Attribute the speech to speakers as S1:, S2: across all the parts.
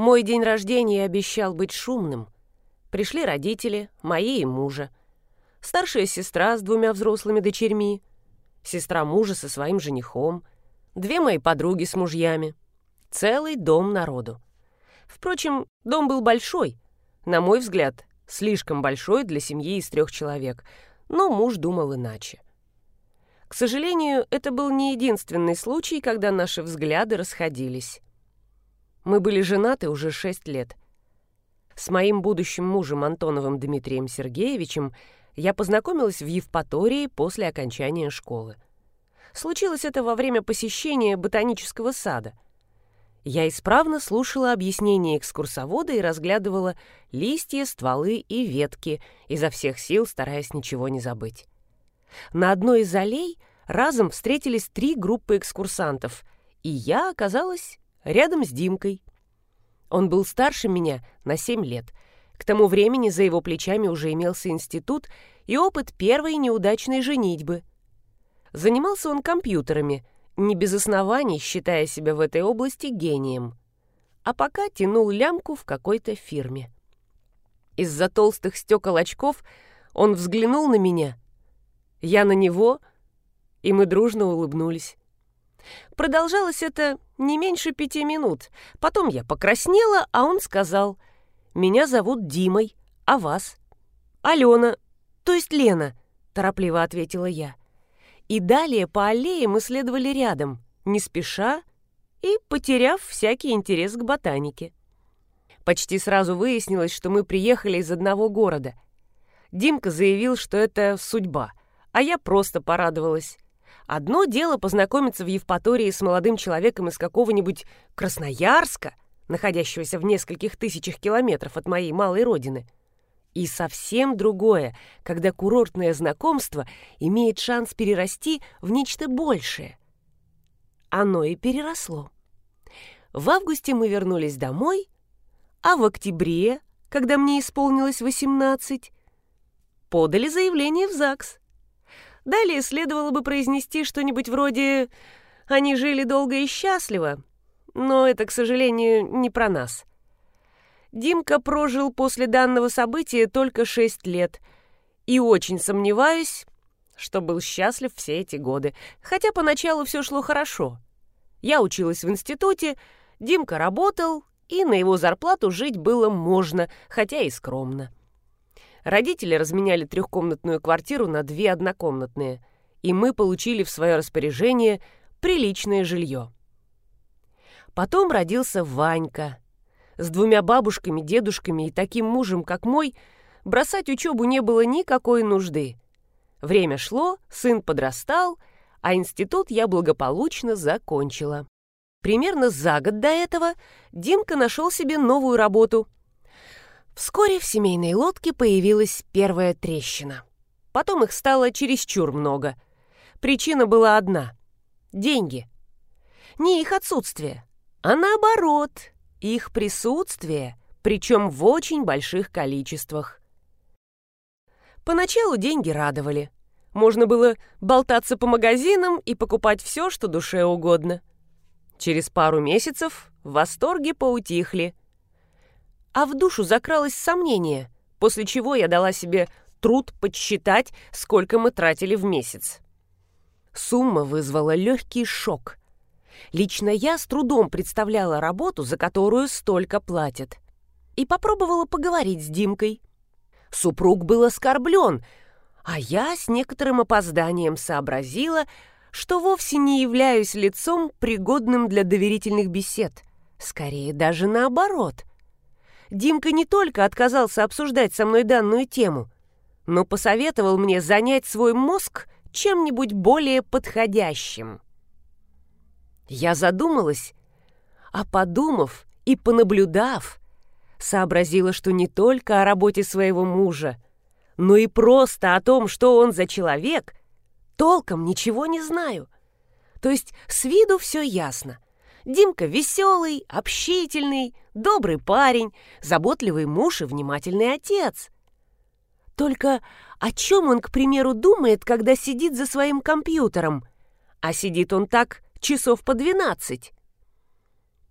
S1: Мой день рождения обещал быть шумным. Пришли родители, мои и мужа. Старшая сестра с двумя взрослыми дочерьми. Сестра мужа со своим женихом. Две мои подруги с мужьями. Целый дом народу. Впрочем, дом был большой. На мой взгляд, слишком большой для семьи из трех человек. Но муж думал иначе. К сожалению, это был не единственный случай, когда наши взгляды расходились. Мы были женаты уже шесть лет. С моим будущим мужем Антоновым Дмитрием Сергеевичем я познакомилась в Евпатории после окончания школы. Случилось это во время посещения ботанического сада. Я исправно слушала объяснения экскурсовода и разглядывала листья, стволы и ветки, изо всех сил стараясь ничего не забыть. На одной из аллей разом встретились три группы экскурсантов, и я оказалась рядом с Димкой. Он был старше меня на семь лет. К тому времени за его плечами уже имелся институт и опыт первой неудачной женитьбы. Занимался он компьютерами, не без оснований считая себя в этой области гением. А пока тянул лямку в какой-то фирме. Из-за толстых стекол очков он взглянул на меня — я на него, и мы дружно улыбнулись. Продолжалось это не меньше пяти минут. Потом я покраснела, а он сказал, «Меня зовут Димой, а вас?» «Алена, то есть Лена», — торопливо ответила я. И далее по аллее мы следовали рядом, не спеша и потеряв всякий интерес к ботанике. Почти сразу выяснилось, что мы приехали из одного города. Димка заявил, что это судьба — а я просто порадовалась. Одно дело познакомиться в Евпатории с молодым человеком из какого-нибудь Красноярска, находящегося в нескольких тысячах километров от моей малой родины. И совсем другое, когда курортное знакомство имеет шанс перерасти в нечто большее. Оно и переросло. В августе мы вернулись домой, а в октябре, когда мне исполнилось 18, подали заявление в ЗАГС. Далее следовало бы произнести что-нибудь вроде «Они жили долго и счастливо», но это, к сожалению, не про нас. Димка прожил после данного события только шесть лет, и очень сомневаюсь, что был счастлив все эти годы, хотя поначалу все шло хорошо. Я училась в институте, Димка работал, и на его зарплату жить было можно, хотя и скромно. Родители разменяли трехкомнатную квартиру на две однокомнатные, и мы получили в свое распоряжение приличное жилье. Потом родился Ванька. С двумя бабушками, дедушками и таким мужем, как мой, бросать учебу не было никакой нужды. Время шло, сын подрастал, а институт я благополучно закончила. Примерно за год до этого Димка нашел себе новую работу — Вскоре в семейной лодке появилась первая трещина. Потом их стало чересчур много. Причина была одна — деньги. Не их отсутствие, а наоборот, их присутствие, причем в очень больших количествах. Поначалу деньги радовали. Можно было болтаться по магазинам и покупать все, что душе угодно. Через пару месяцев восторги поутихли — а в душу закралось сомнение, после чего я дала себе труд подсчитать, сколько мы тратили в месяц. Сумма вызвала легкий шок. Лично я с трудом представляла работу, за которую столько платят. И попробовала поговорить с Димкой. Супруг был оскорблен, а я с некоторым опозданием сообразила, что вовсе не являюсь лицом, пригодным для доверительных бесед. Скорее, даже наоборот. Димка не только отказался обсуждать со мной данную тему, но посоветовал мне занять свой мозг чем-нибудь более подходящим. Я задумалась, а подумав и понаблюдав, сообразила, что не только о работе своего мужа, но и просто о том, что он за человек, толком ничего не знаю. То есть с виду все ясно — Димка веселый, общительный, добрый парень, заботливый муж и внимательный отец. Только о чем он, к примеру, думает, когда сидит за своим компьютером? А сидит он так часов по двенадцать.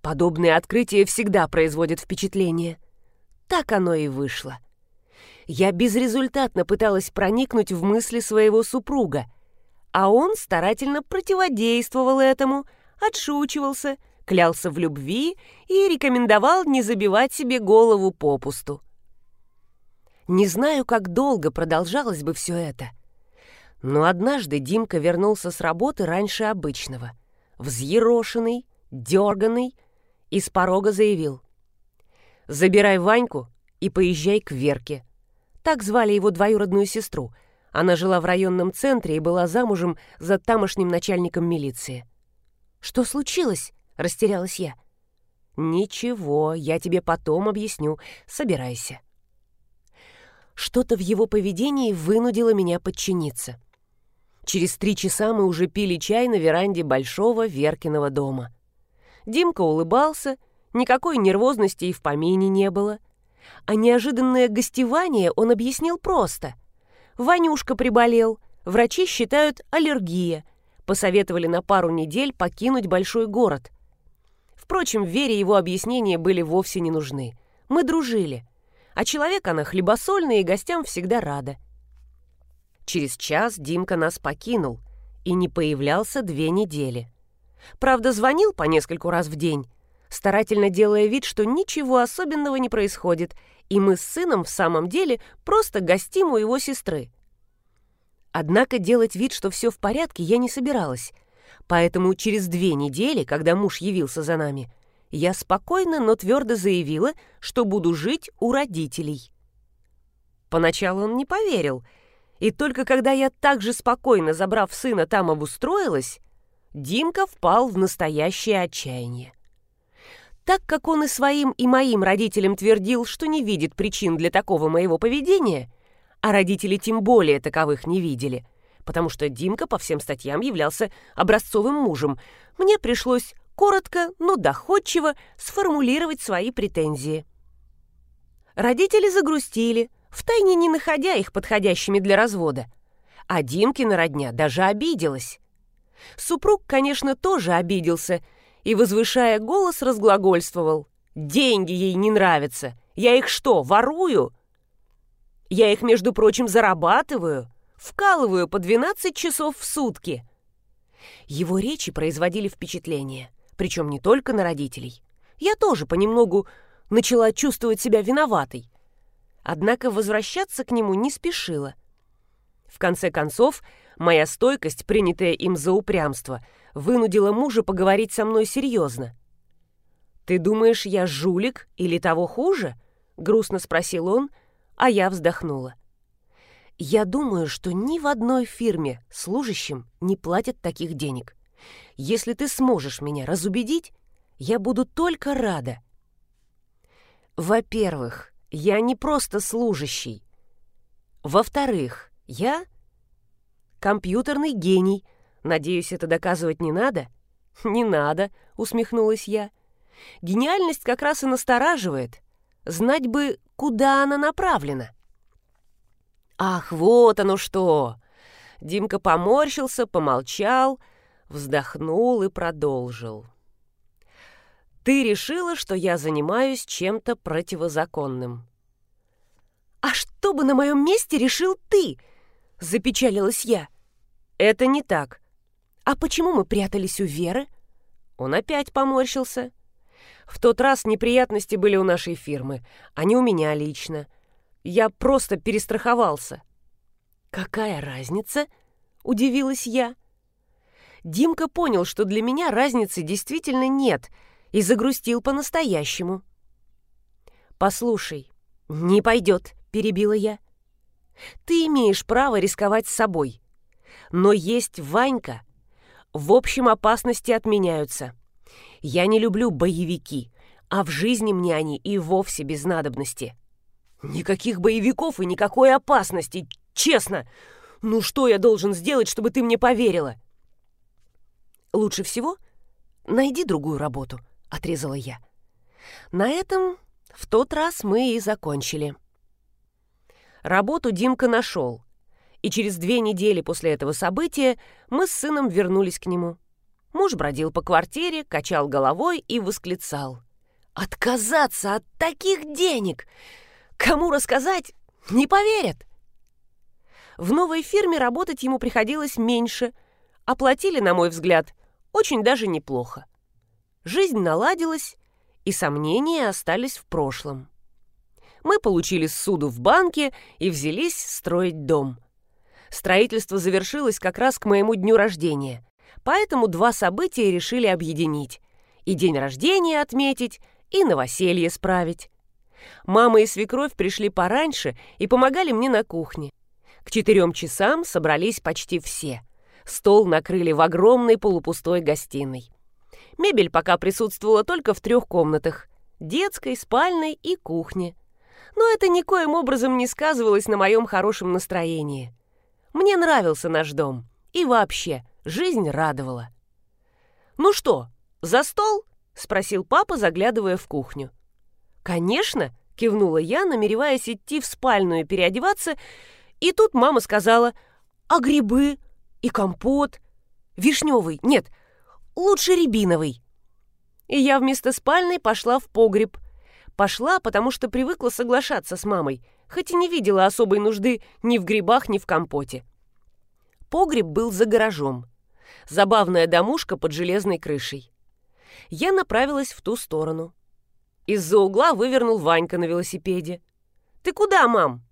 S1: Подобные открытия всегда производят впечатление. Так оно и вышло. Я безрезультатно пыталась проникнуть в мысли своего супруга, а он старательно противодействовал этому, отшучивался, клялся в любви и рекомендовал не забивать себе голову попусту. Не знаю, как долго продолжалось бы все это. Но однажды Димка вернулся с работы раньше обычного. Взъерошенный, дерганный, и с порога заявил. «Забирай Ваньку и поезжай к Верке». Так звали его двоюродную сестру. Она жила в районном центре и была замужем за тамошним начальником милиции. «Что случилось?» — растерялась я. «Ничего, я тебе потом объясню. Собирайся». Что-то в его поведении вынудило меня подчиниться. Через три часа мы уже пили чай на веранде большого Веркиного дома. Димка улыбался, никакой нервозности и в помине не было. А неожиданное гостевание он объяснил просто. Ванюшка приболел, врачи считают аллергия, посоветовали на пару недель покинуть большой город. Впрочем, Вере его объяснения были вовсе не нужны. Мы дружили а человек она хлебосольный и гостям всегда рада. Через час Димка нас покинул и не появлялся две недели. Правда, звонил по нескольку раз в день, старательно делая вид, что ничего особенного не происходит, и мы с сыном в самом деле просто гостим у его сестры. Однако делать вид, что все в порядке, я не собиралась, поэтому через две недели, когда муж явился за нами, я спокойно, но твердо заявила, что буду жить у родителей. Поначалу он не поверил, и только когда я так же спокойно, забрав сына, там обустроилась, Димка впал в настоящее отчаяние. Так как он и своим, и моим родителям твердил, что не видит причин для такого моего поведения, а родители тем более таковых не видели, потому что Димка по всем статьям являлся образцовым мужем, мне пришлось коротко, но доходчиво сформулировать свои претензии. Родители загрустили, втайне не находя их подходящими для развода. А Димкина родня даже обиделась. Супруг, конечно, тоже обиделся и, возвышая голос, разглагольствовал. «Деньги ей не нравятся. Я их что, ворую?» «Я их, между прочим, зарабатываю. Вкалываю по 12 часов в сутки». Его речи производили впечатление причем не только на родителей. Я тоже понемногу начала чувствовать себя виноватой. Однако возвращаться к нему не спешила. В конце концов, моя стойкость, принятая им за упрямство, вынудила мужа поговорить со мной серьезно. «Ты думаешь, я жулик или того хуже?» — грустно спросил он, а я вздохнула. «Я думаю, что ни в одной фирме служащим не платят таких денег. Если ты сможешь меня разубедить, я буду только рада. Во-первых, я не просто служащий. Во-вторых, я компьютерный гений. Надеюсь, это доказывать не надо? Не надо, усмехнулась я. Гениальность как раз и настораживает. Знать бы, куда она направлена. Ах, вот оно что! Димка поморщился, помолчал, вздохнул и продолжил. «Ты решила, что я занимаюсь чем-то противозаконным». «А что бы на моем месте решил ты?» — запечалилась я. «Это не так. А почему мы прятались у Веры?» Он опять поморщился. «В тот раз неприятности были у нашей фирмы, а не у меня лично. Я просто перестраховался». «Какая разница?» — удивилась я. Димка понял, что для меня разницы действительно нет, и загрустил по-настоящему. «Послушай, не пойдет», — перебила я. «Ты имеешь право рисковать с собой. Но есть Ванька. В общем, опасности отменяются. Я не люблю боевики, а в жизни мне они и вовсе без надобности». «Никаких боевиков и никакой опасности, честно! Ну что я должен сделать, чтобы ты мне поверила?» Лучше всего найди другую работу, отрезала я. На этом в тот раз мы и закончили. Работу Димка нашел, и через две недели после этого события мы с сыном вернулись к нему. Муж бродил по квартире, качал головой и восклицал. «Отказаться от таких денег! Кому рассказать? Не поверят!» В новой фирме работать ему приходилось меньше. Оплатили, на мой взгляд, очень даже неплохо. Жизнь наладилась, и сомнения остались в прошлом. Мы получили суду в банке и взялись строить дом. Строительство завершилось как раз к моему дню рождения, поэтому два события решили объединить. И день рождения отметить, и новоселье справить. Мама и свекровь пришли пораньше и помогали мне на кухне. К четырем часам собрались почти все. Стол накрыли в огромной полупустой гостиной. Мебель пока присутствовала только в трех комнатах – детской, спальной и кухне. Но это никоим образом не сказывалось на моем хорошем настроении. Мне нравился наш дом. И вообще, жизнь радовала. «Ну что, за стол?» – спросил папа, заглядывая в кухню. «Конечно!» – кивнула я, намереваясь идти в спальную переодеваться – и тут мама сказала, а грибы и компот? Вишневый, нет, лучше рябиновый. И я вместо спальной пошла в погреб. Пошла, потому что привыкла соглашаться с мамой, хоть и не видела особой нужды ни в грибах, ни в компоте. Погреб был за гаражом. Забавная домушка под железной крышей. Я направилась в ту сторону. Из-за угла вывернул Ванька на велосипеде. «Ты куда, мам?»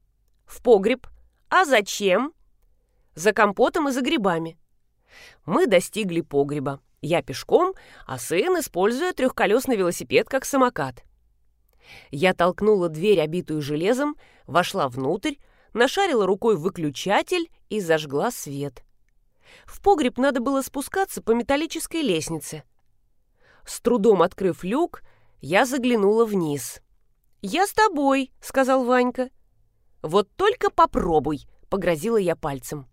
S1: «В погреб», «А зачем?» «За компотом и за грибами». Мы достигли погреба. Я пешком, а сын, используя трехколесный велосипед как самокат. Я толкнула дверь, обитую железом, вошла внутрь, нашарила рукой выключатель и зажгла свет. В погреб надо было спускаться по металлической лестнице. С трудом открыв люк, я заглянула вниз. «Я с тобой», — сказал Ванька. «Вот только попробуй!» — погрозила я пальцем.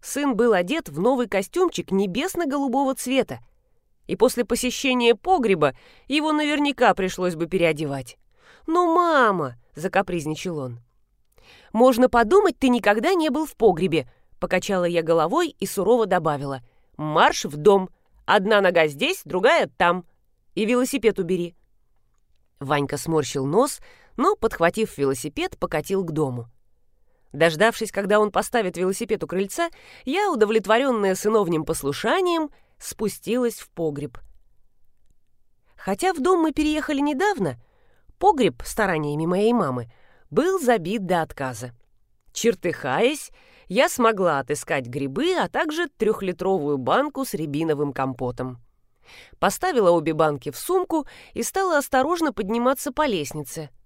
S1: Сын был одет в новый костюмчик небесно-голубого цвета, и после посещения погреба его наверняка пришлось бы переодевать. «Ну, мама!» — закапризничал он. «Можно подумать, ты никогда не был в погребе», — покачала я головой и сурово добавила. «Марш в дом. Одна нога здесь, другая там. И велосипед убери». Ванька сморщил нос, но, подхватив велосипед, покатил к дому. Дождавшись, когда он поставит велосипед у крыльца, я, удовлетворенная сыновним послушанием, спустилась в погреб. Хотя в дом мы переехали недавно, погреб стараниями моей мамы был забит до отказа. Чертыхаясь, я смогла отыскать грибы, а также трехлитровую банку с рябиновым компотом. Поставила обе банки в сумку и стала осторожно подниматься по лестнице —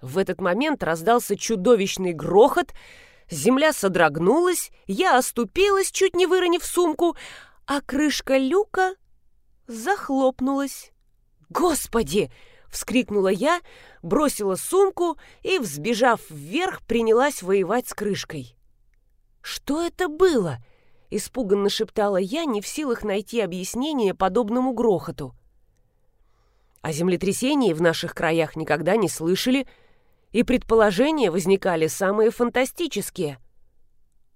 S1: в этот момент раздался чудовищный грохот, земля содрогнулась, я оступилась, чуть не выронив сумку, а крышка люка захлопнулась. «Господи!» — вскрикнула я, бросила сумку и, взбежав вверх, принялась воевать с крышкой. «Что это было?» — испуганно шептала я, не в силах найти объяснение подобному грохоту. О землетрясении в наших краях никогда не слышали — и предположения возникали самые фантастические.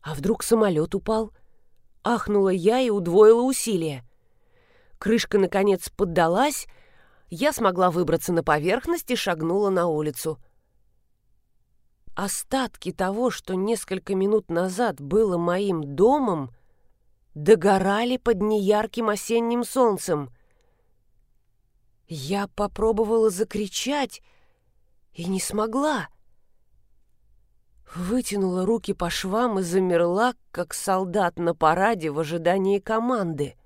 S1: А вдруг самолет упал? Ахнула я и удвоила усилия. Крышка, наконец, поддалась, я смогла выбраться на поверхность и шагнула на улицу. Остатки того, что несколько минут назад было моим домом, догорали под неярким осенним солнцем. Я попробовала закричать, и не смогла. Вытянула руки по швам и замерла, как солдат на параде в ожидании команды.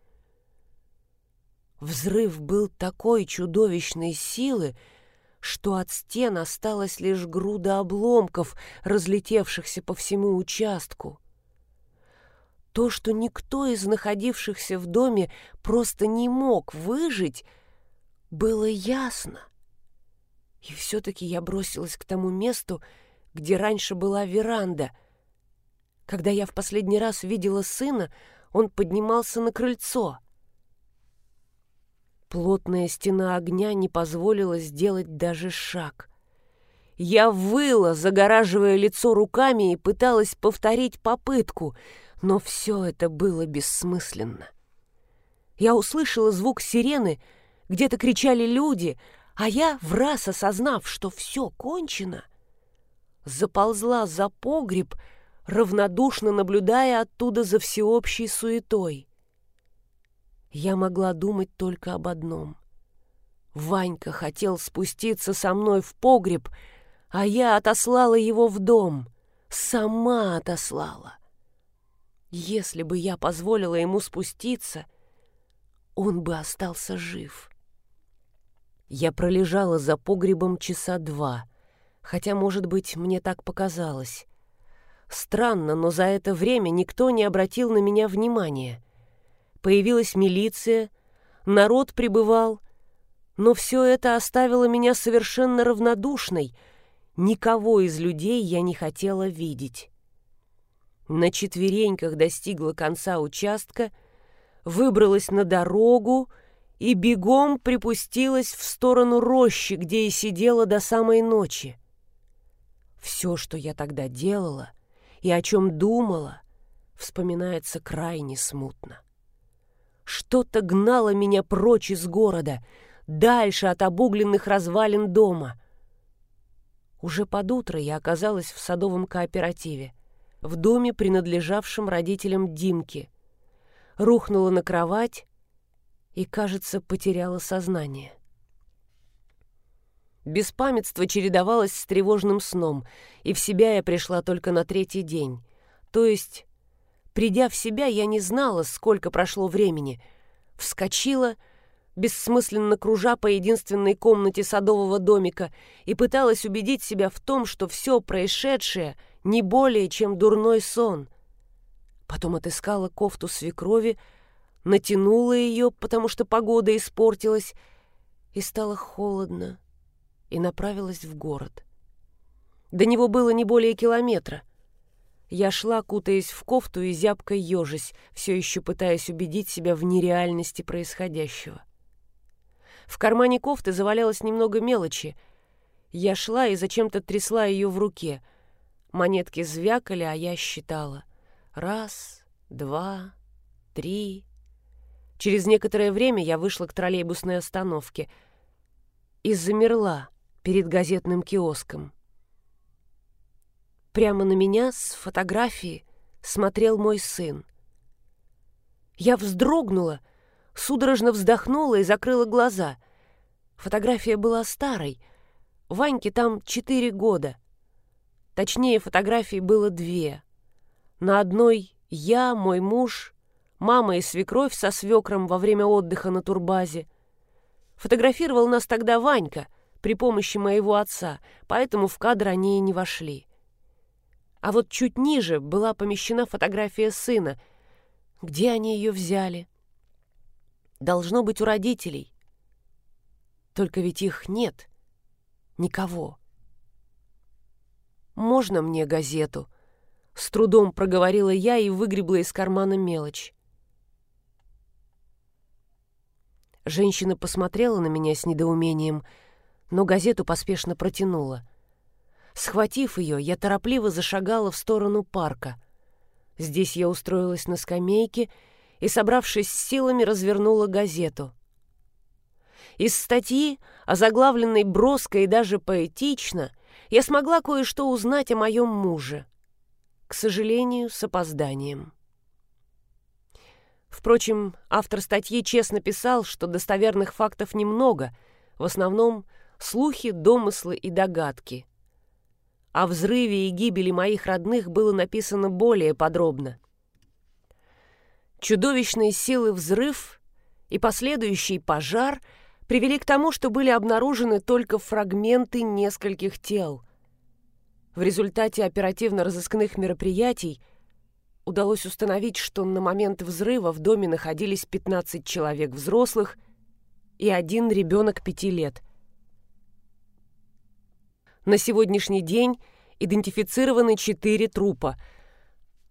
S1: Взрыв был такой чудовищной силы, что от стен осталась лишь груда обломков, разлетевшихся по всему участку. То, что никто из находившихся в доме просто не мог выжить, было ясно. И все-таки я бросилась к тому месту, где раньше была веранда. Когда я в последний раз видела сына, он поднимался на крыльцо. Плотная стена огня не позволила сделать даже шаг. Я выла, загораживая лицо руками, и пыталась повторить попытку, но все это было бессмысленно. Я услышала звук сирены, где-то кричали люди, а я, в раз осознав, что все кончено, заползла за погреб, равнодушно наблюдая оттуда за всеобщей суетой. Я могла думать только об одном. Ванька хотел спуститься со мной в погреб, а я отослала его в дом. Сама отослала. Если бы я позволила ему спуститься, он бы остался жив. Я пролежала за погребом часа два, хотя, может быть, мне так показалось. Странно, но за это время никто не обратил на меня внимания. Появилась милиция, народ прибывал, но все это оставило меня совершенно равнодушной. Никого из людей я не хотела видеть. На четвереньках достигла конца участка, выбралась на дорогу и бегом припустилась в сторону рощи, где и сидела до самой ночи. Все, что я тогда делала и о чем думала, вспоминается крайне смутно. Что-то гнало меня прочь из города — дальше от обугленных развалин дома. Уже под утро я оказалась в садовом кооперативе, в доме, принадлежавшем родителям Димки. Рухнула на кровать и, кажется, потеряла сознание. Беспамятство чередовалось с тревожным сном, и в себя я пришла только на третий день. То есть, придя в себя, я не знала, сколько прошло времени. Вскочила — бессмысленно кружа по единственной комнате садового домика и пыталась убедить себя в том, что все происшедшее не более, чем дурной сон. Потом отыскала кофту свекрови, натянула ее, потому что погода испортилась, и стало холодно, и направилась в город. До него было не более километра. Я шла, кутаясь в кофту и зябко ежась, все еще пытаясь убедить себя в нереальности происходящего. В кармане кофты завалялось немного мелочи. Я шла и зачем-то трясла ее в руке. Монетки звякали, а я считала. Раз, два, три. Через некоторое время я вышла к троллейбусной остановке и замерла перед газетным киоском. Прямо на меня с фотографии смотрел мой сын. Я вздрогнула — судорожно вздохнула и закрыла глаза. Фотография была старой. Ваньке там четыре года. Точнее, фотографий было две. На одной я, мой муж, мама и свекровь со свекром во время отдыха на турбазе. Фотографировал нас тогда Ванька при помощи моего отца, поэтому в кадр они и не вошли. А вот чуть ниже была помещена фотография сына. Где они ее взяли? Должно быть у родителей. Только ведь их нет. Никого. «Можно мне газету?» С трудом проговорила я и выгребла из кармана мелочь. Женщина посмотрела на меня с недоумением, но газету поспешно протянула. Схватив ее, я торопливо зашагала в сторону парка. Здесь я устроилась на скамейке и, собравшись с силами, развернула газету. Из статьи, озаглавленной броско и даже поэтично, я смогла кое-что узнать о моем муже. К сожалению, с опозданием. Впрочем, автор статьи честно писал, что достоверных фактов немного, в основном слухи, домыслы и догадки. О взрыве и гибели моих родных было написано более подробно. Чудовищные силы взрыв и последующий пожар привели к тому, что были обнаружены только фрагменты нескольких тел. В результате оперативно-розыскных мероприятий удалось установить, что на момент взрыва в доме находились 15 человек взрослых и один ребенок пяти лет. На сегодняшний день идентифицированы четыре трупа.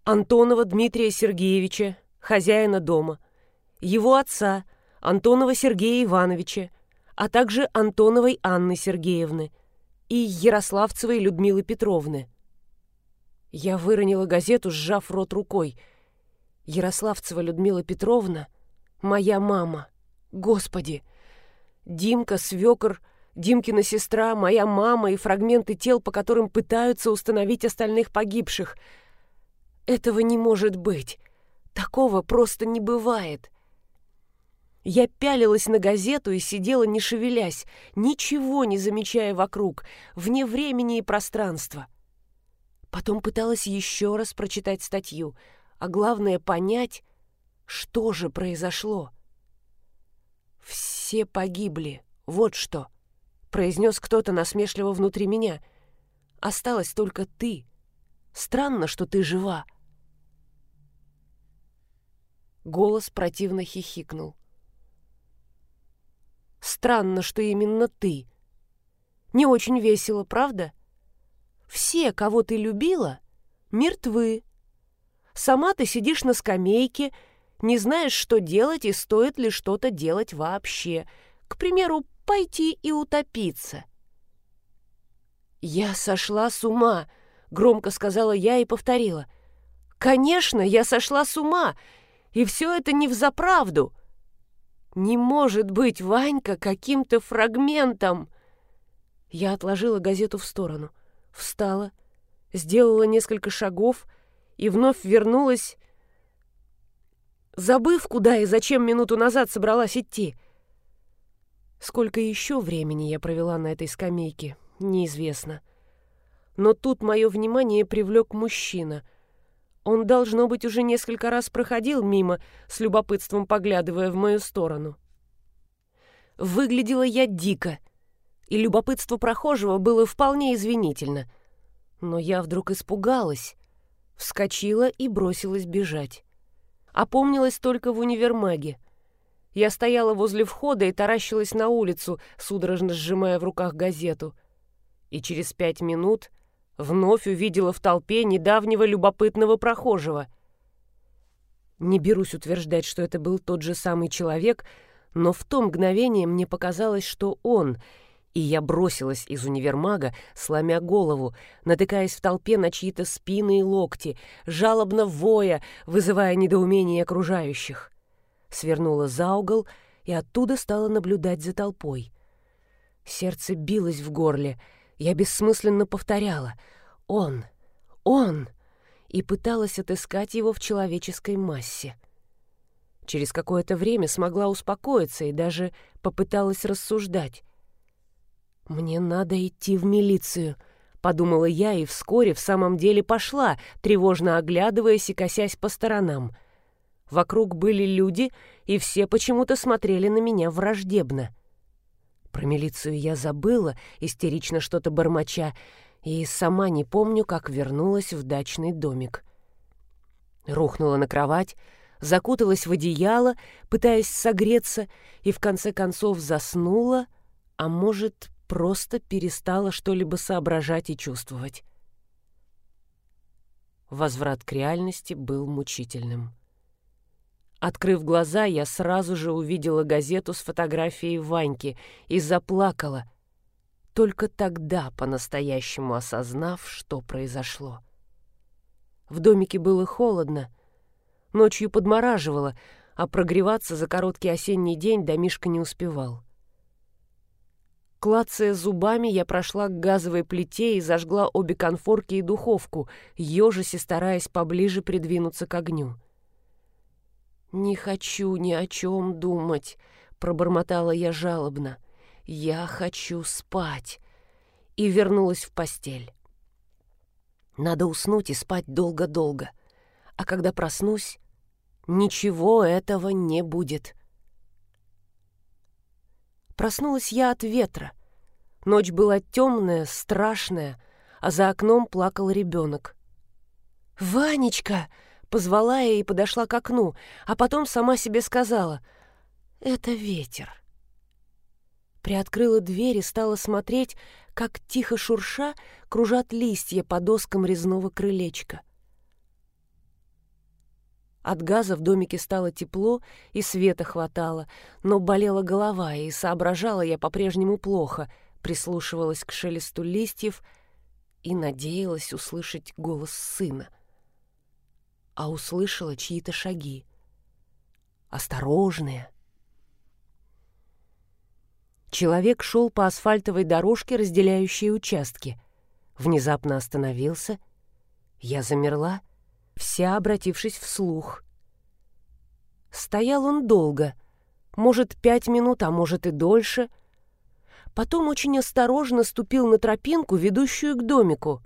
S1: Антонова Дмитрия Сергеевича, хозяина дома, его отца, Антонова Сергея Ивановича, а также Антоновой Анны Сергеевны и Ярославцевой Людмилы Петровны. Я выронила газету, сжав рот рукой. Ярославцева Людмила Петровна Моя мама. Господи! Димка, свекор, Димкина сестра, моя мама и фрагменты тел, по которым пытаются установить остальных погибших. Этого не может быть. Такого просто не бывает. Я пялилась на газету и сидела, не шевелясь, ничего не замечая вокруг, вне времени и пространства. Потом пыталась еще раз прочитать статью, а главное понять, что же произошло. «Все погибли, вот что», — произнес кто-то насмешливо внутри меня. «Осталась только ты. Странно, что ты жива». Голос противно хихикнул. Странно, что именно ты. Не очень весело, правда? Все, кого ты любила, мертвы. Сама ты сидишь на скамейке, не знаешь, что делать и стоит ли что-то делать вообще. К примеру, пойти и утопиться. «Я сошла с ума», — громко сказала я и повторила. «Конечно, я сошла с ума, и все это не взаправду. Не может быть Ванька каким-то фрагментом. Я отложила газету в сторону, встала, сделала несколько шагов и вновь вернулась, забыв, куда и зачем минуту назад собралась идти. Сколько еще времени я провела на этой скамейке, неизвестно. Но тут мое внимание привлек мужчина — он, должно быть, уже несколько раз проходил мимо, с любопытством поглядывая в мою сторону. Выглядела я дико, и любопытство прохожего было вполне извинительно. Но я вдруг испугалась, вскочила и бросилась бежать. Опомнилась только в универмаге. Я стояла возле входа и таращилась на улицу, судорожно сжимая в руках газету. И через пять минут вновь увидела в толпе недавнего любопытного прохожего. Не берусь утверждать, что это был тот же самый человек, но в то мгновение мне показалось, что он, и я бросилась из универмага, сломя голову, натыкаясь в толпе на чьи-то спины и локти, жалобно воя, вызывая недоумение окружающих. Свернула за угол и оттуда стала наблюдать за толпой. Сердце билось в горле — я бессмысленно повторяла «Он! Он!» и пыталась отыскать его в человеческой массе. Через какое-то время смогла успокоиться и даже попыталась рассуждать. «Мне надо идти в милицию», — подумала я и вскоре в самом деле пошла, тревожно оглядываясь и косясь по сторонам. Вокруг были люди, и все почему-то смотрели на меня враждебно. Про милицию я забыла, истерично что-то бормоча, и сама не помню, как вернулась в дачный домик. Рухнула на кровать, закуталась в одеяло, пытаясь согреться, и в конце концов заснула, а может, просто перестала что-либо соображать и чувствовать. Возврат к реальности был мучительным. Открыв глаза, я сразу же увидела газету с фотографией Ваньки и заплакала, только тогда по-настоящему осознав, что произошло. В домике было холодно, ночью подмораживало, а прогреваться за короткий осенний день домишка не успевал. Клацая зубами, я прошла к газовой плите и зажгла обе конфорки и духовку, ежась стараясь поближе придвинуться к огню. «Не хочу ни о чем думать», — пробормотала я жалобно. «Я хочу спать». И вернулась в постель. Надо уснуть и спать долго-долго. А когда проснусь, ничего этого не будет. Проснулась я от ветра. Ночь была темная, страшная, а за окном плакал ребенок. «Ванечка!» Позвала я и подошла к окну, а потом сама себе сказала «Это ветер». Приоткрыла дверь и стала смотреть, как тихо шурша кружат листья по доскам резного крылечка. От газа в домике стало тепло и света хватало, но болела голова, и соображала я по-прежнему плохо, прислушивалась к шелесту листьев и надеялась услышать голос сына а услышала чьи-то шаги. осторожные. Человек шел по асфальтовой дорожке, разделяющей участки. Внезапно остановился. Я замерла, вся обратившись вслух. Стоял он долго, может, пять минут, а может и дольше. Потом очень осторожно ступил на тропинку, ведущую к домику.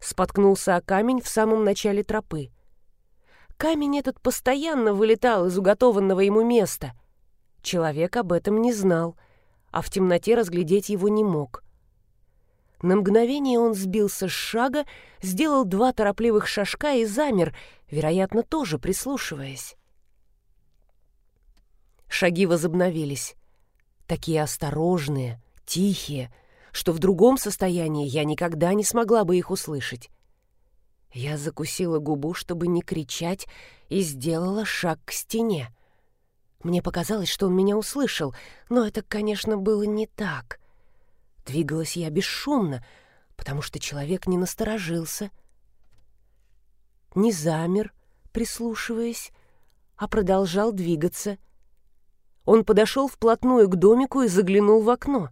S1: Споткнулся о камень в самом начале тропы. Камень этот постоянно вылетал из уготованного ему места. Человек об этом не знал, а в темноте разглядеть его не мог. На мгновение он сбился с шага, сделал два торопливых шажка и замер, вероятно, тоже прислушиваясь. Шаги возобновились. Такие осторожные, тихие, что в другом состоянии я никогда не смогла бы их услышать. Я закусила губу, чтобы не кричать, и сделала шаг к стене. Мне показалось, что он меня услышал, но это, конечно, было не так. Двигалась я бесшумно, потому что человек не насторожился, не замер, прислушиваясь, а продолжал двигаться. Он подошел вплотную к домику и заглянул в окно.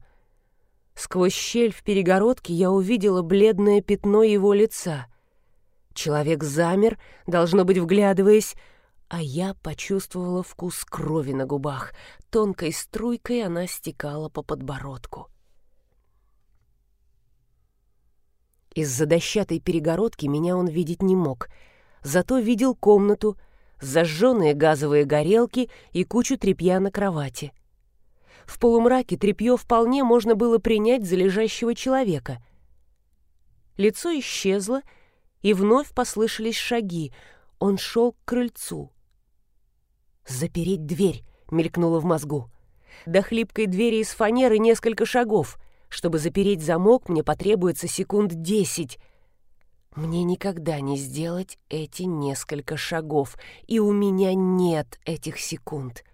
S1: Сквозь щель в перегородке я увидела бледное пятно его лица. Человек замер, должно быть, вглядываясь, а я почувствовала вкус крови на губах. Тонкой струйкой она стекала по подбородку. Из-за дощатой перегородки меня он видеть не мог, зато видел комнату, зажженные газовые горелки и кучу тряпья на кровати. В полумраке тряпье вполне можно было принять за лежащего человека. Лицо исчезло, и вновь послышались шаги. Он шел к крыльцу. «Запереть дверь!» — мелькнуло в мозгу. До хлипкой двери из фанеры несколько шагов. Чтобы запереть замок, мне потребуется секунд десять. Мне никогда не сделать эти несколько шагов, и у меня нет этих секунд.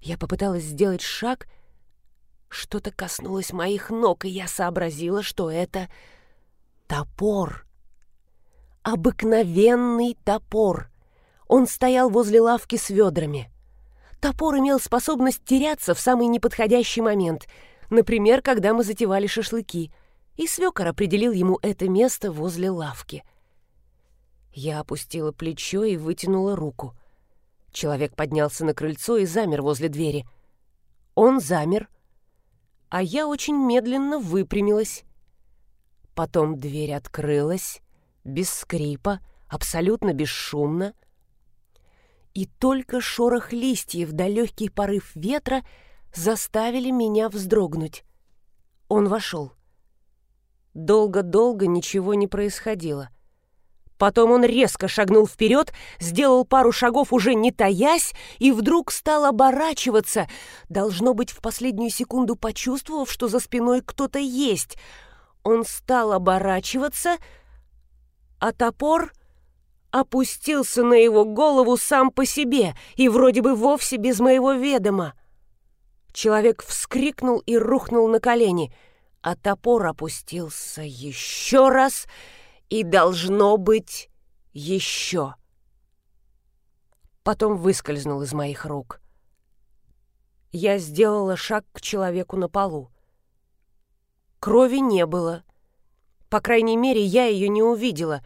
S1: Я попыталась сделать шаг, что-то коснулось моих ног, и я сообразила, что это топор обыкновенный топор. Он стоял возле лавки с ведрами. Топор имел способность теряться в самый неподходящий момент, например, когда мы затевали шашлыки, и свекор определил ему это место возле лавки. Я опустила плечо и вытянула руку. Человек поднялся на крыльцо и замер возле двери. Он замер, а я очень медленно выпрямилась. Потом дверь открылась, без скрипа, абсолютно бесшумно. И только шорох листьев да легкий порыв ветра заставили меня вздрогнуть. Он вошел. Долго-долго ничего не происходило. Потом он резко шагнул вперед, сделал пару шагов уже не таясь, и вдруг стал оборачиваться, должно быть, в последнюю секунду почувствовав, что за спиной кто-то есть. Он стал оборачиваться — а топор опустился на его голову сам по себе и вроде бы вовсе без моего ведома. Человек вскрикнул и рухнул на колени, а топор опустился еще раз и, должно быть, еще. Потом выскользнул из моих рук. Я сделала шаг к человеку на полу. Крови не было. По крайней мере, я ее не увидела.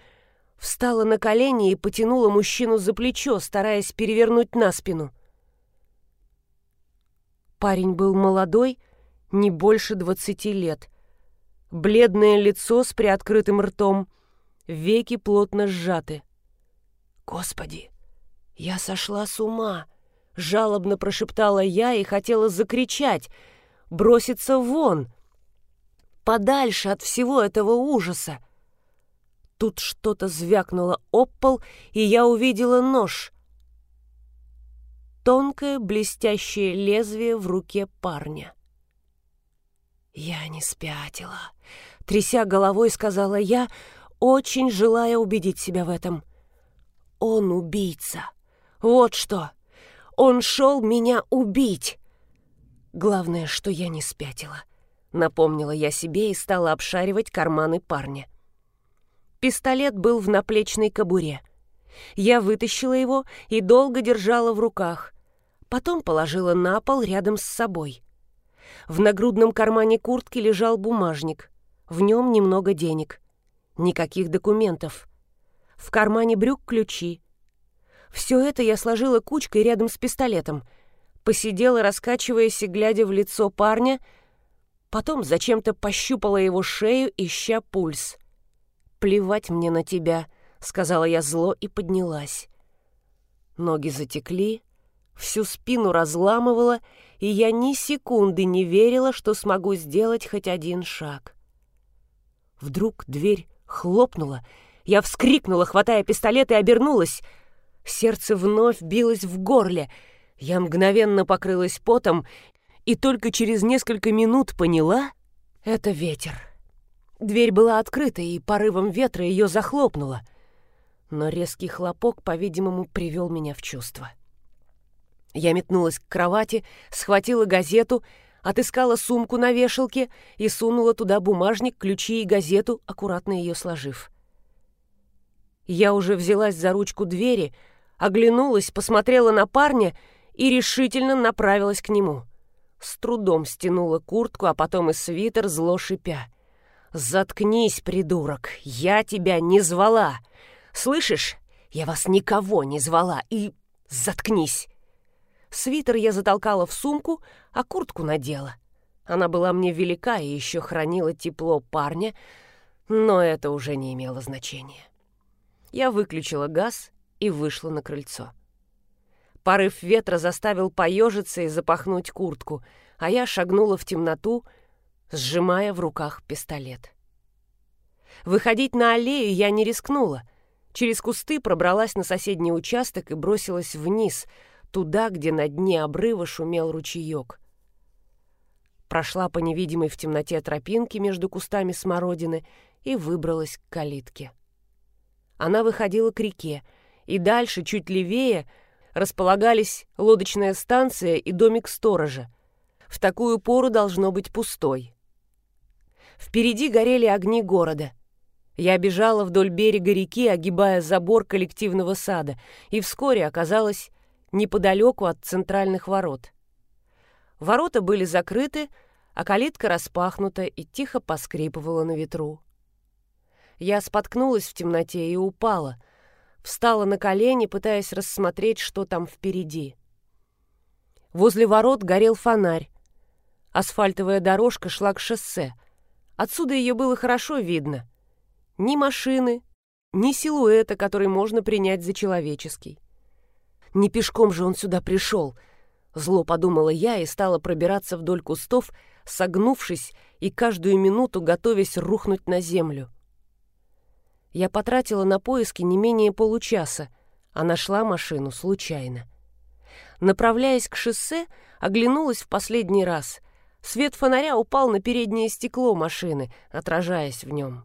S1: Встала на колени и потянула мужчину за плечо, стараясь перевернуть на спину. Парень был молодой, не больше двадцати лет. Бледное лицо с приоткрытым ртом, веки плотно сжаты. «Господи, я сошла с ума!» — жалобно прошептала я и хотела закричать, броситься вон, подальше от всего этого ужаса. Тут что-то звякнуло об пол, и я увидела нож. Тонкое блестящее лезвие в руке парня. «Я не спятила», — тряся головой, сказала я, очень желая убедить себя в этом. «Он убийца. Вот что. Он шел меня убить. Главное, что я не спятила». Напомнила я себе и стала обшаривать карманы парня. Пистолет был в наплечной кобуре. Я вытащила его и долго держала в руках. Потом положила на пол рядом с собой. В нагрудном кармане куртки лежал бумажник. В нем немного денег. Никаких документов. В кармане брюк ключи. Все это я сложила кучкой рядом с пистолетом. Посидела, раскачиваясь и глядя в лицо парня. Потом зачем-то пощупала его шею, ища пульс. «Плевать мне на тебя», — сказала я зло и поднялась. Ноги затекли, всю спину разламывала, и я ни секунды не верила, что смогу сделать хоть один шаг. Вдруг дверь хлопнула, я вскрикнула, хватая пистолет, и обернулась. Сердце вновь билось в горле. Я мгновенно покрылась потом и только через несколько минут поняла — это ветер. Дверь была открыта, и порывом ветра ее захлопнуло. Но резкий хлопок, по-видимому, привел меня в чувство. Я метнулась к кровати, схватила газету, отыскала сумку на вешалке и сунула туда бумажник, ключи и газету, аккуратно ее сложив. Я уже взялась за ручку двери, оглянулась, посмотрела на парня и решительно направилась к нему. С трудом стянула куртку, а потом и свитер, зло шипя. «Заткнись, придурок, я тебя не звала! Слышишь, я вас никого не звала, и заткнись!» Свитер я затолкала в сумку, а куртку надела. Она была мне велика и еще хранила тепло парня, но это уже не имело значения. Я выключила газ и вышла на крыльцо. Порыв ветра заставил поежиться и запахнуть куртку, а я шагнула в темноту, сжимая в руках пистолет. Выходить на аллею я не рискнула. Через кусты пробралась на соседний участок и бросилась вниз — туда, где на дне обрыва шумел ручеек. Прошла по невидимой в темноте тропинке между кустами смородины и выбралась к калитке. Она выходила к реке, и дальше, чуть левее, располагались лодочная станция и домик сторожа. В такую пору должно быть пустой. Впереди горели огни города. Я бежала вдоль берега реки, огибая забор коллективного сада, и вскоре оказалась неподалеку от центральных ворот. Ворота были закрыты, а калитка распахнута и тихо поскрипывала на ветру. Я споткнулась в темноте и упала, встала на колени, пытаясь рассмотреть, что там впереди. Возле ворот горел фонарь. Асфальтовая дорожка шла к шоссе. Отсюда ее было хорошо видно. Ни машины, ни силуэта, который можно принять за человеческий. Не пешком же он сюда пришел. Зло подумала я и стала пробираться вдоль кустов, согнувшись и каждую минуту готовясь рухнуть на землю. Я потратила на поиски не менее получаса, а нашла машину случайно. Направляясь к шоссе, оглянулась в последний раз. Свет фонаря упал на переднее стекло машины, отражаясь в нем.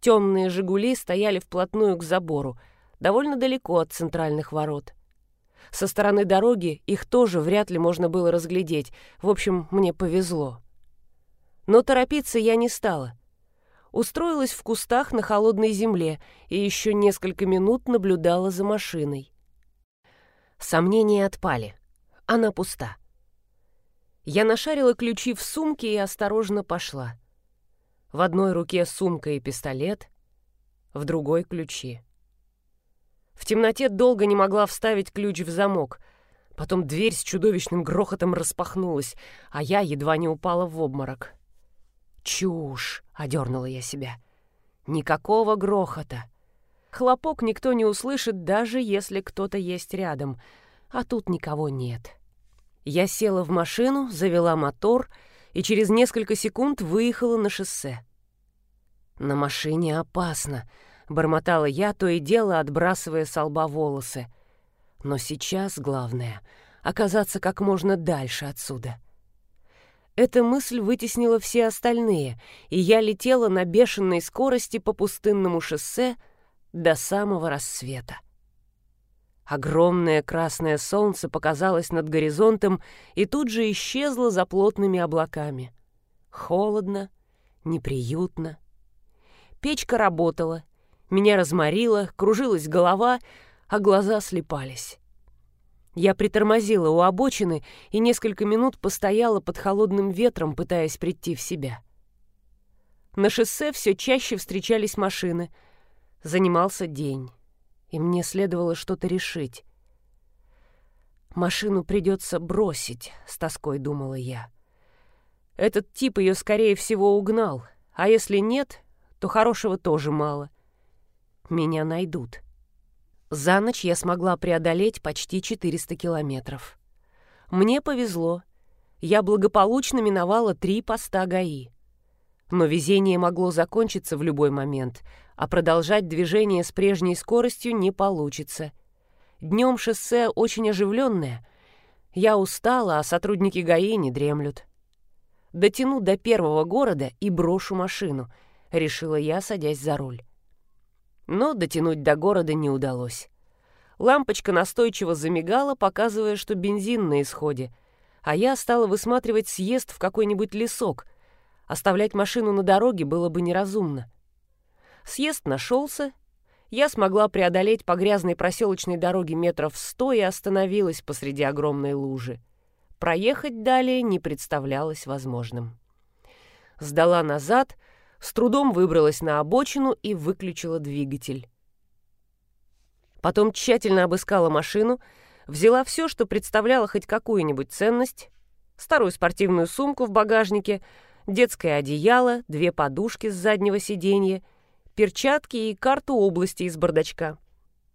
S1: Темные «Жигули» стояли вплотную к забору, довольно далеко от центральных ворот. Со стороны дороги их тоже вряд ли можно было разглядеть. В общем, мне повезло. Но торопиться я не стала. Устроилась в кустах на холодной земле и еще несколько минут наблюдала за машиной. Сомнения отпали. Она пуста. Я нашарила ключи в сумке и осторожно пошла. В одной руке сумка и пистолет, в другой — ключи. В темноте долго не могла вставить ключ в замок. Потом дверь с чудовищным грохотом распахнулась, а я едва не упала в обморок. «Чушь!» — одернула я себя. «Никакого грохота. Хлопок никто не услышит, даже если кто-то есть рядом, а тут никого нет». Я села в машину, завела мотор и через несколько секунд выехала на шоссе. На машине опасно —— бормотала я, то и дело отбрасывая с лба волосы. Но сейчас главное — оказаться как можно дальше отсюда. Эта мысль вытеснила все остальные, и я летела на бешеной скорости по пустынному шоссе до самого рассвета. Огромное красное солнце показалось над горизонтом и тут же исчезло за плотными облаками. Холодно, неприютно. Печка работала, меня разморило, кружилась голова, а глаза слепались. Я притормозила у обочины и несколько минут постояла под холодным ветром, пытаясь прийти в себя. На шоссе все чаще встречались машины. Занимался день, и мне следовало что-то решить. «Машину придется бросить», — с тоской думала я. «Этот тип ее, скорее всего, угнал, а если нет, то хорошего тоже мало. Меня найдут». За ночь я смогла преодолеть почти 400 километров. Мне повезло. Я благополучно миновала три поста ГАИ. Но везение могло закончиться в любой момент, а продолжать движение с прежней скоростью не получится. Днем шоссе очень оживленное. Я устала, а сотрудники ГАИ не дремлют. Дотяну до первого города и брошу машину, решила я, садясь за руль но дотянуть до города не удалось. Лампочка настойчиво замигала, показывая, что бензин на исходе, а я стала высматривать съезд в какой-нибудь лесок. Оставлять машину на дороге было бы неразумно. Съезд нашелся, я смогла преодолеть по грязной проселочной дороге метров сто и остановилась посреди огромной лужи. Проехать далее не представлялось возможным. Сдала назад — с трудом выбралась на обочину и выключила двигатель. Потом тщательно обыскала машину, взяла все, что представляло хоть какую-нибудь ценность, старую спортивную сумку в багажнике, детское одеяло, две подушки с заднего сиденья, перчатки и карту области из бардачка,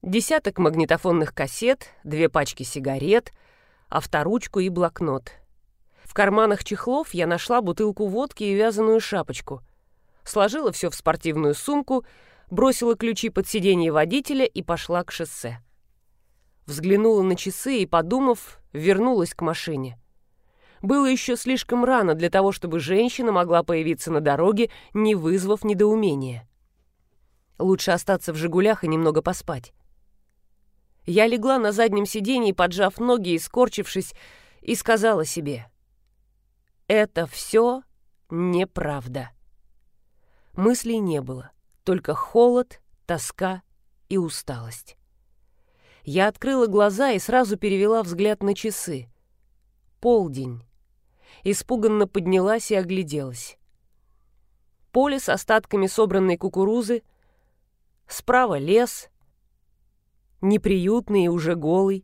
S1: десяток магнитофонных кассет, две пачки сигарет, авторучку и блокнот. В карманах чехлов я нашла бутылку водки и вязаную шапочку — сложила все в спортивную сумку, бросила ключи под сиденье водителя и пошла к шоссе. Взглянула на часы и, подумав, вернулась к машине. Было еще слишком рано для того, чтобы женщина могла появиться на дороге, не вызвав недоумения. Лучше остаться в «Жигулях» и немного поспать. Я легла на заднем сиденье, поджав ноги и скорчившись, и сказала себе, «Это все неправда». Мыслей не было, только холод, тоска и усталость. Я открыла глаза и сразу перевела взгляд на часы. Полдень. Испуганно поднялась и огляделась. Поле с остатками собранной кукурузы, справа лес, неприютный и уже голый,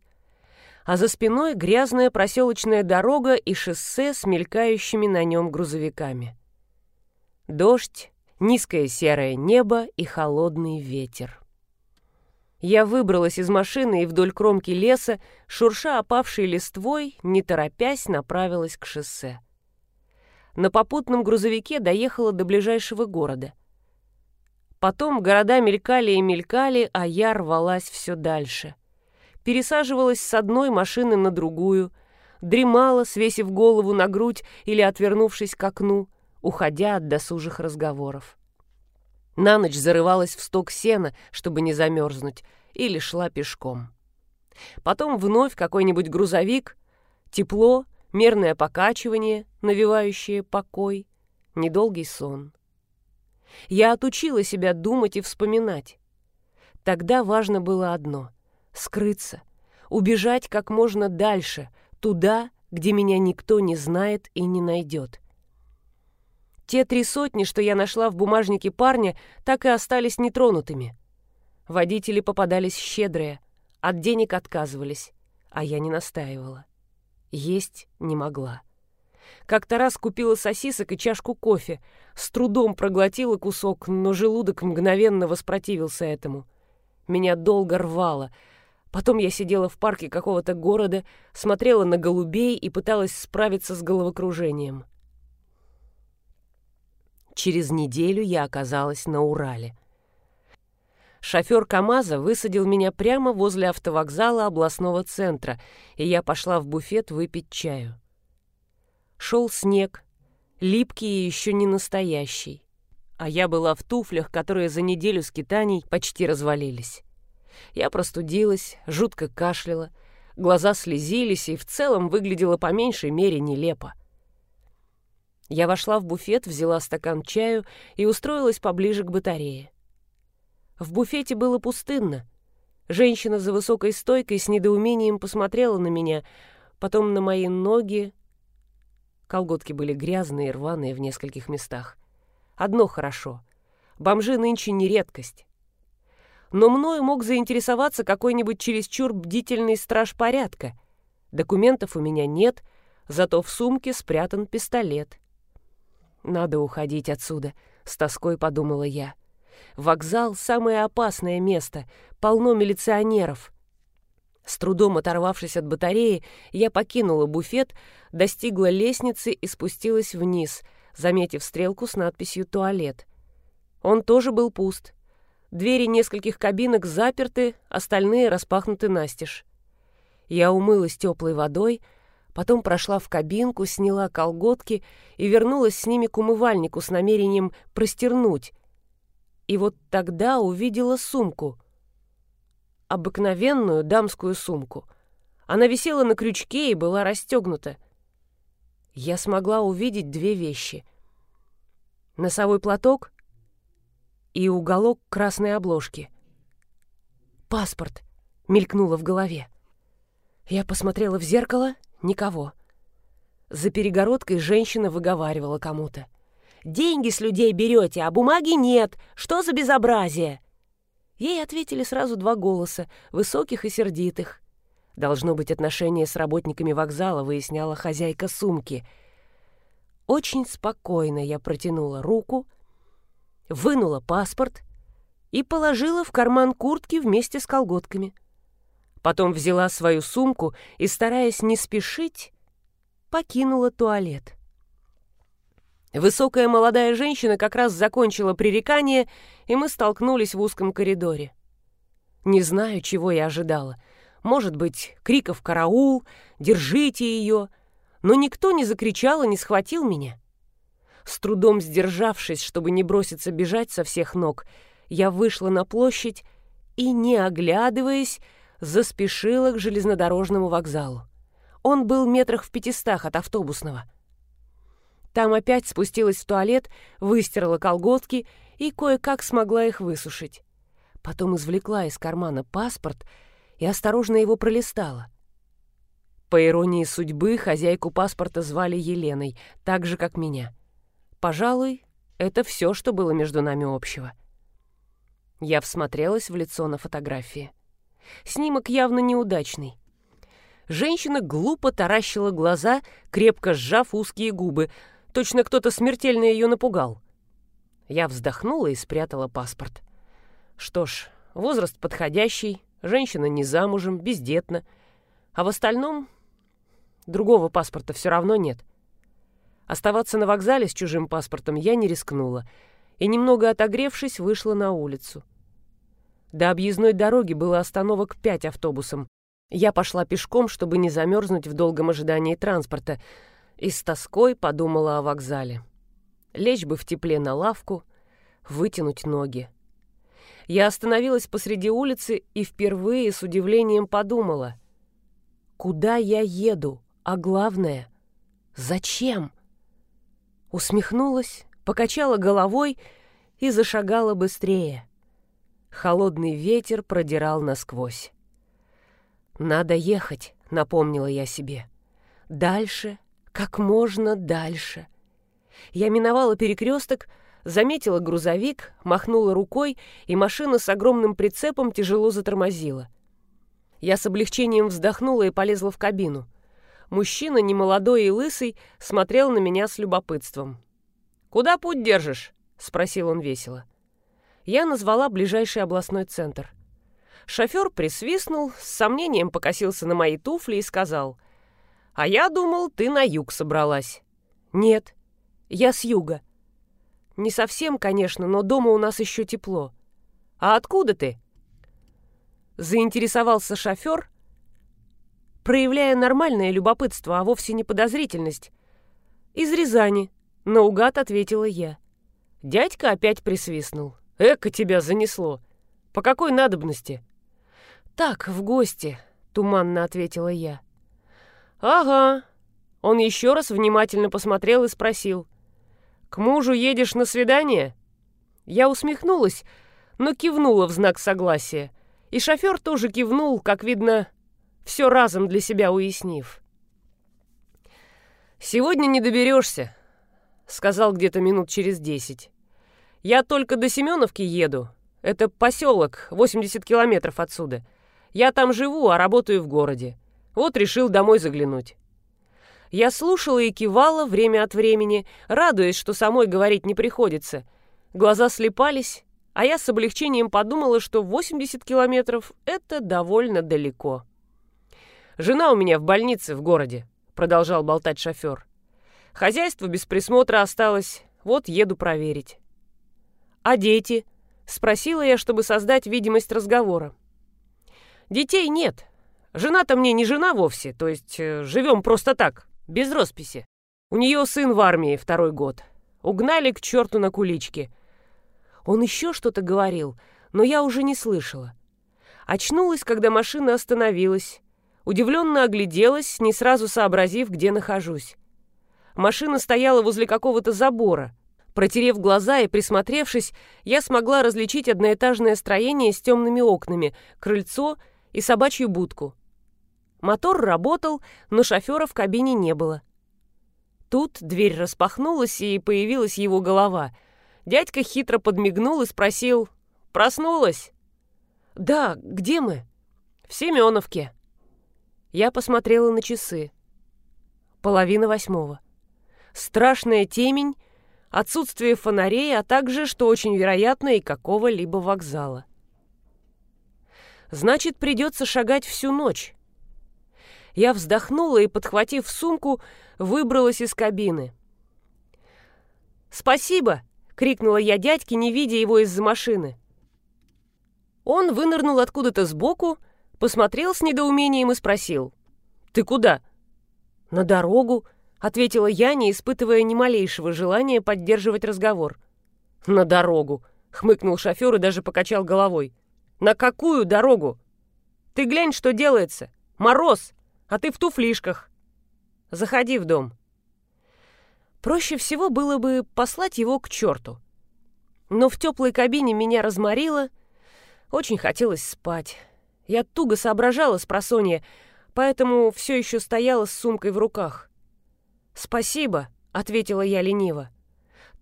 S1: а за спиной грязная проселочная дорога и шоссе с мелькающими на нем грузовиками. Дождь, низкое серое небо и холодный ветер. Я выбралась из машины и вдоль кромки леса, шурша опавшей листвой, не торопясь, направилась к шоссе. На попутном грузовике доехала до ближайшего города. Потом города мелькали и мелькали, а я рвалась все дальше. Пересаживалась с одной машины на другую, дремала, свесив голову на грудь или отвернувшись к окну — уходя от досужих разговоров. На ночь зарывалась в сток сена, чтобы не замерзнуть, или шла пешком. Потом вновь какой-нибудь грузовик, тепло, мерное покачивание, навевающее покой, недолгий сон. Я отучила себя думать и вспоминать. Тогда важно было одно — скрыться, убежать как можно дальше, туда, где меня никто не знает и не найдет. Те три сотни, что я нашла в бумажнике парня, так и остались нетронутыми. Водители попадались щедрые, от денег отказывались, а я не настаивала. Есть не могла. Как-то раз купила сосисок и чашку кофе, с трудом проглотила кусок, но желудок мгновенно воспротивился этому. Меня долго рвало. Потом я сидела в парке какого-то города, смотрела на голубей и пыталась справиться с головокружением. Через неделю я оказалась на Урале. Шофер КамАЗа высадил меня прямо возле автовокзала областного центра, и я пошла в буфет выпить чаю. Шел снег, липкий и еще не настоящий. А я была в туфлях, которые за неделю скитаний почти развалились. Я простудилась, жутко кашляла, глаза слезились и в целом выглядела по меньшей мере нелепо. Я вошла в буфет, взяла стакан чаю и устроилась поближе к батарее. В буфете было пустынно. Женщина за высокой стойкой с недоумением посмотрела на меня, потом на мои ноги. Колготки были грязные и рваные в нескольких местах. Одно хорошо. Бомжи нынче не редкость. Но мною мог заинтересоваться какой-нибудь чересчур бдительный страж порядка. Документов у меня нет, зато в сумке спрятан пистолет. «Надо уходить отсюда», — с тоской подумала я. Вокзал — самое опасное место, полно милиционеров. С трудом оторвавшись от батареи, я покинула буфет, достигла лестницы и спустилась вниз, заметив стрелку с надписью «Туалет». Он тоже был пуст. Двери нескольких кабинок заперты, остальные распахнуты настежь. Я умылась теплой водой, потом прошла в кабинку, сняла колготки и вернулась с ними к умывальнику с намерением простернуть, и вот тогда увидела сумку. Обыкновенную дамскую сумку. Она висела на крючке и была расстегнута. Я смогла увидеть две вещи. Носовой платок и уголок красной обложки. «Паспорт!» — мелькнуло в голове. Я посмотрела в зеркало — никого. За перегородкой женщина выговаривала кому-то. Деньги с людей берете, а бумаги нет. Что за безобразие?» Ей ответили сразу два голоса, высоких и сердитых. Должно быть, отношения с работниками вокзала выясняла хозяйка сумки. Очень спокойно я протянула руку, вынула паспорт и положила в карман куртки вместе с колготками. Потом взяла свою сумку и, стараясь не спешить, покинула туалет. Высокая молодая женщина как раз закончила пререкание, и мы столкнулись в узком коридоре. Не знаю, чего я ожидала. Может быть, криков «караул», «держите ее», но никто не закричал и не схватил меня. С трудом сдержавшись, чтобы не броситься бежать со всех ног, я вышла на площадь и, не оглядываясь, заспешила к железнодорожному вокзалу. Он был метрах в пятистах от автобусного. Там опять спустилась в туалет, выстирала колготки и кое-как смогла их высушить. Потом извлекла из кармана паспорт и осторожно его пролистала. По иронии судьбы, хозяйку паспорта звали Еленой, так же, как меня. Пожалуй, это все, что было между нами общего. Я всмотрелась в лицо на фотографии. Снимок явно неудачный. Женщина глупо таращила глаза, крепко сжав узкие губы, Точно кто-то смертельно ее напугал. Я вздохнула и спрятала паспорт. Что ж, возраст подходящий, женщина не замужем, бездетна. А в остальном другого паспорта все равно нет. Оставаться на вокзале с чужим паспортом я не рискнула и, немного отогревшись, вышла на улицу. До объездной дороги было остановок пять автобусом. Я пошла пешком, чтобы не замерзнуть в долгом ожидании транспорта — и с тоской подумала о вокзале. Лечь бы в тепле на лавку, вытянуть ноги. Я остановилась посреди улицы и впервые с удивлением подумала. Куда я еду? А главное, зачем? Усмехнулась, покачала головой и зашагала быстрее. Холодный ветер продирал насквозь. «Надо ехать», — напомнила я себе. «Дальше как можно дальше. Я миновала перекресток, заметила грузовик, махнула рукой, и машина с огромным прицепом тяжело затормозила. Я с облегчением вздохнула и полезла в кабину. Мужчина, немолодой и лысый, смотрел на меня с любопытством. «Куда путь держишь?» — спросил он весело. Я назвала ближайший областной центр. Шофер присвистнул, с сомнением покосился на мои туфли и сказал — а я думал, ты на юг собралась. Нет, я с юга. Не совсем, конечно, но дома у нас еще тепло. А откуда ты? Заинтересовался шофер, проявляя нормальное любопытство, а вовсе не подозрительность. Из Рязани, наугад ответила я. Дядька опять присвистнул. Эка тебя занесло. По какой надобности? Так, в гости, туманно ответила я. «Ага». Он еще раз внимательно посмотрел и спросил. «К мужу едешь на свидание?» Я усмехнулась, но кивнула в знак согласия И шофер тоже кивнул, как видно, все разом для себя уяснив. «Сегодня не доберешься», — сказал где-то минут через десять. «Я только до Семеновки еду. Это поселок, 80 километров отсюда. Я там живу, а работаю в городе. Вот решил домой заглянуть». Я слушала и кивала время от времени, радуясь, что самой говорить не приходится. Глаза слепались, а я с облегчением подумала, что 80 километров — это довольно далеко. «Жена у меня в больнице в городе», — продолжал болтать шофер. «Хозяйство без присмотра осталось, вот еду проверить». «А дети?» — спросила я, чтобы создать видимость разговора. «Детей нет. Жена-то мне не жена вовсе, то есть э, живем просто так, без росписи. У нее сын в армии второй год. Угнали к черту на куличке. Он еще что-то говорил, но я уже не слышала. Очнулась, когда машина остановилась. Удивленно огляделась, не сразу сообразив, где нахожусь. Машина стояла возле какого-то забора. Протерев глаза и присмотревшись, я смогла различить одноэтажное строение с темными окнами, крыльцо и собачью будку. Мотор работал, но шофера в кабине не было. Тут дверь распахнулась, и появилась его голова — Дядька хитро подмигнул и спросил «Проснулась?» «Да, где мы?» «В Семеновке». Я посмотрела на часы. Половина восьмого. Страшная темень, отсутствие фонарей, а также, что очень вероятно, и какого-либо вокзала. Значит, придется шагать всю ночь. Я вздохнула и, подхватив сумку, выбралась из кабины. «Спасибо!» — крикнула я дядьке, не видя его из-за машины. Он вынырнул откуда-то сбоку, посмотрел с недоумением и спросил. «Ты куда?» «На дорогу», — ответила я, не испытывая ни малейшего желания поддерживать разговор. «На дорогу», — хмыкнул шофер и даже покачал головой. «На какую дорогу? Ты глянь, что делается. Мороз, а ты в туфлишках. Заходи в дом». Проще всего было бы послать его к черту. Но в теплой кабине меня разморило, очень хотелось спать. Я туго соображала с просонья, поэтому все еще стояла с сумкой в руках. «Спасибо», — ответила я лениво.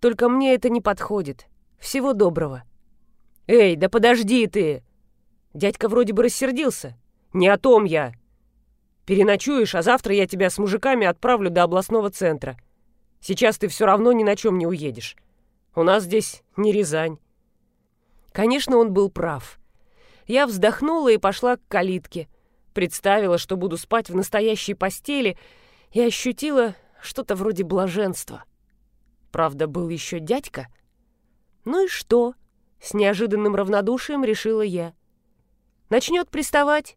S1: «Только мне это не подходит. Всего доброго». «Эй, да подожди ты!» Дядька вроде бы рассердился. «Не о том я. Переночуешь, а завтра я тебя с мужиками отправлю до областного центра. Сейчас ты все равно ни на чем не уедешь. У нас здесь не Рязань». Конечно, он был прав. Я вздохнула и пошла к калитке. Представила, что буду спать в настоящей постели, и ощутила что-то вроде блаженства. Правда, был еще дядька. Ну и что? С неожиданным равнодушием решила я. Начнет приставать,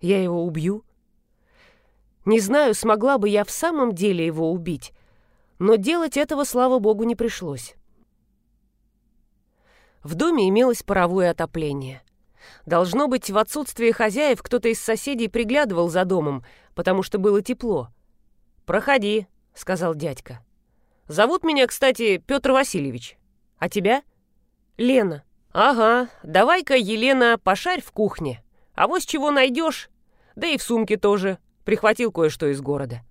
S1: я его убью. Не знаю, смогла бы я в самом деле его убить, но делать этого, слава богу, не пришлось. В доме имелось паровое отопление. Должно быть, в отсутствие хозяев кто-то из соседей приглядывал за домом, потому что было тепло. «Проходи», — сказал дядька. «Зовут меня, кстати, Петр Васильевич. А тебя?» «Лена». «Ага, давай-ка, Елена, пошарь в кухне. А вот с чего найдешь? Да и в сумке тоже. Прихватил кое-что из города».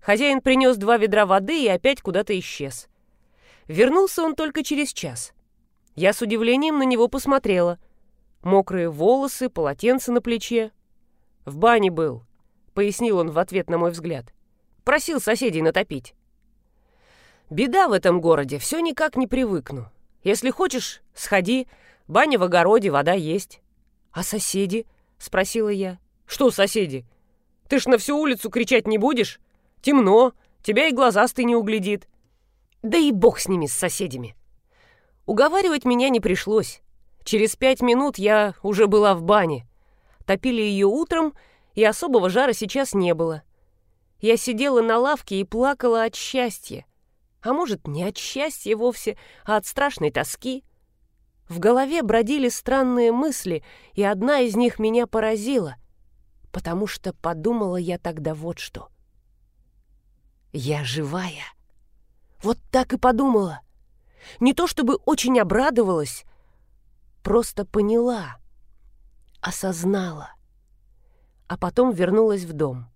S1: Хозяин принес два ведра воды и опять куда-то исчез. Вернулся он только через час. Я с удивлением на него посмотрела. Мокрые волосы, полотенце на плече. «В бане был», — пояснил он в ответ на мой взгляд. «Просил соседей натопить». «Беда в этом городе, все никак не привыкну. Если хочешь, сходи, баня в огороде, вода есть». «А соседи?» — спросила я. «Что соседи? Ты ж на всю улицу кричать не будешь?» Темно, тебя и глазастый не углядит. Да и бог с ними, с соседями. Уговаривать меня не пришлось. Через пять минут я уже была в бане. Топили ее утром, и особого жара сейчас не было. Я сидела на лавке и плакала от счастья. А может, не от счастья вовсе, а от страшной тоски. В голове бродили странные мысли, и одна из них меня поразила, потому что подумала я тогда вот что — я живая. Вот так и подумала. Не то чтобы очень обрадовалась, просто поняла. осознала. А потом вернулась в дом.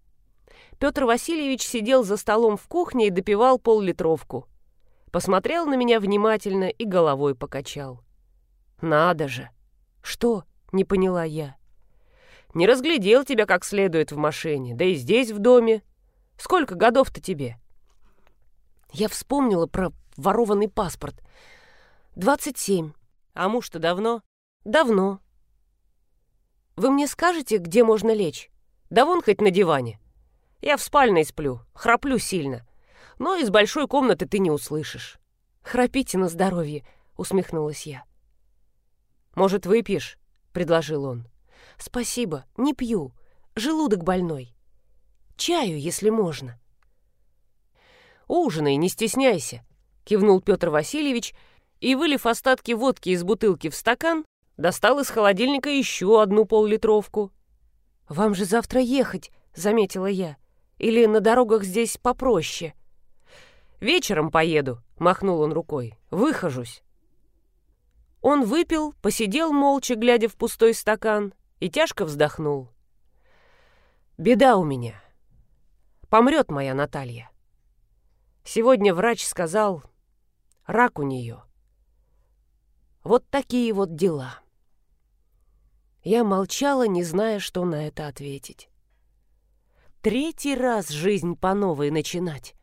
S1: Петр Васильевич сидел за столом в кухне и допивал пол-литровку. Посмотрел на меня внимательно и головой покачал. «Надо же!» «Что?» — не поняла я. «Не разглядел тебя как следует в машине, да и здесь в доме. Сколько годов-то тебе?» Я вспомнила про ворованный паспорт. «Двадцать семь. А муж-то давно?» «Давно». «Вы мне скажете, где можно лечь?» «Да вон хоть на диване». Я в спальной сплю, храплю сильно. Но из большой комнаты ты не услышишь. Храпите на здоровье, усмехнулась я. Может, выпьешь? предложил он. Спасибо, не пью. Желудок больной. Чаю, если можно. Ужинай, не стесняйся, кивнул Петр Васильевич и, вылив остатки водки из бутылки в стакан, достал из холодильника еще одну поллитровку. «Вам же завтра ехать», — заметила я. Или на дорогах здесь попроще?» «Вечером поеду», — махнул он рукой. «Выхожусь». Он выпил, посидел молча, глядя в пустой стакан, и тяжко вздохнул. «Беда у меня. Помрет моя Наталья. Сегодня врач сказал, рак у нее. Вот такие вот дела». Я молчала, не зная, что на это ответить третий раз жизнь по новой начинать.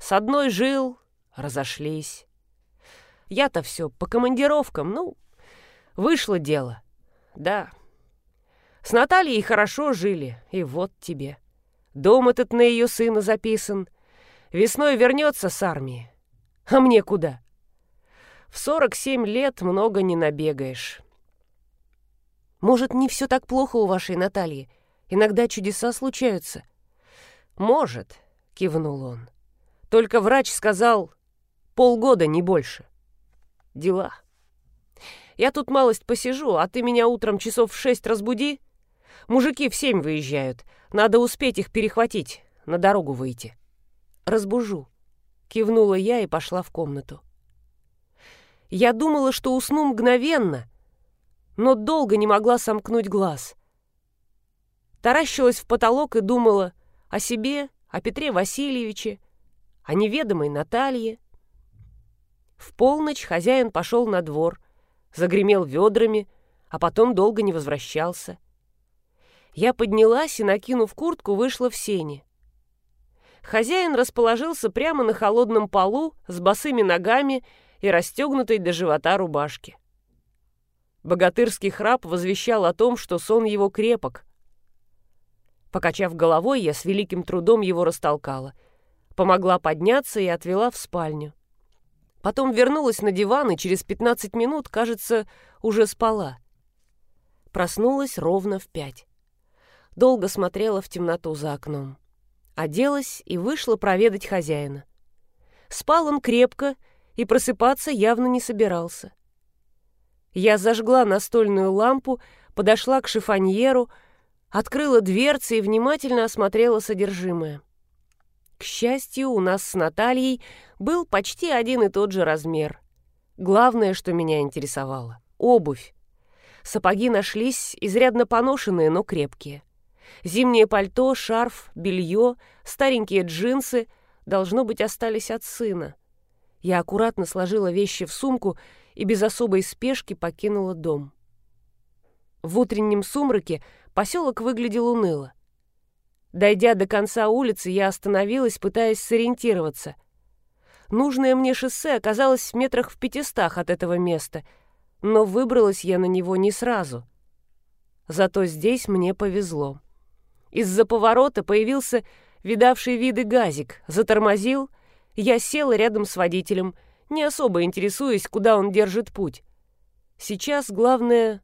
S1: С одной жил, разошлись. Я-то все по командировкам, ну, вышло дело. Да. С Натальей хорошо жили, и вот тебе. Дом этот на ее сына записан. Весной вернется с армии. А мне куда? В 47 лет много не набегаешь. Может, не все так плохо у вашей Натальи? Иногда чудеса случаются». «Может», — кивнул он. «Только врач сказал, полгода, не больше. Дела. Я тут малость посижу, а ты меня утром часов в шесть разбуди. Мужики в семь выезжают. Надо успеть их перехватить, на дорогу выйти». «Разбужу», — кивнула я и пошла в комнату. Я думала, что усну мгновенно, но долго не могла сомкнуть глаз таращилась в потолок и думала о себе, о Петре Васильевиче, о неведомой Наталье. В полночь хозяин пошел на двор, загремел ведрами, а потом долго не возвращался. Я поднялась и, накинув куртку, вышла в сени. Хозяин расположился прямо на холодном полу с босыми ногами и расстегнутой до живота рубашки. Богатырский храп возвещал о том, что сон его крепок, Покачав головой, я с великим трудом его растолкала. Помогла подняться и отвела в спальню. Потом вернулась на диван и через 15 минут, кажется, уже спала. Проснулась ровно в пять. Долго смотрела в темноту за окном. Оделась и вышла проведать хозяина. Спал он крепко и просыпаться явно не собирался. Я зажгла настольную лампу, подошла к шифоньеру, открыла дверцы и внимательно осмотрела содержимое. К счастью, у нас с Натальей был почти один и тот же размер. Главное, что меня интересовало — обувь. Сапоги нашлись, изрядно поношенные, но крепкие. Зимнее пальто, шарф, белье, старенькие джинсы, должно быть, остались от сына. Я аккуратно сложила вещи в сумку и без особой спешки покинула дом. В утреннем сумраке Поселок выглядел уныло. Дойдя до конца улицы, я остановилась, пытаясь сориентироваться. Нужное мне шоссе оказалось в метрах в пятистах от этого места, но выбралась я на него не сразу. Зато здесь мне повезло. Из-за поворота появился видавший виды газик, затормозил, я села рядом с водителем, не особо интересуясь, куда он держит путь. Сейчас главное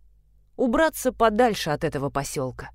S1: убраться подальше от этого поселка.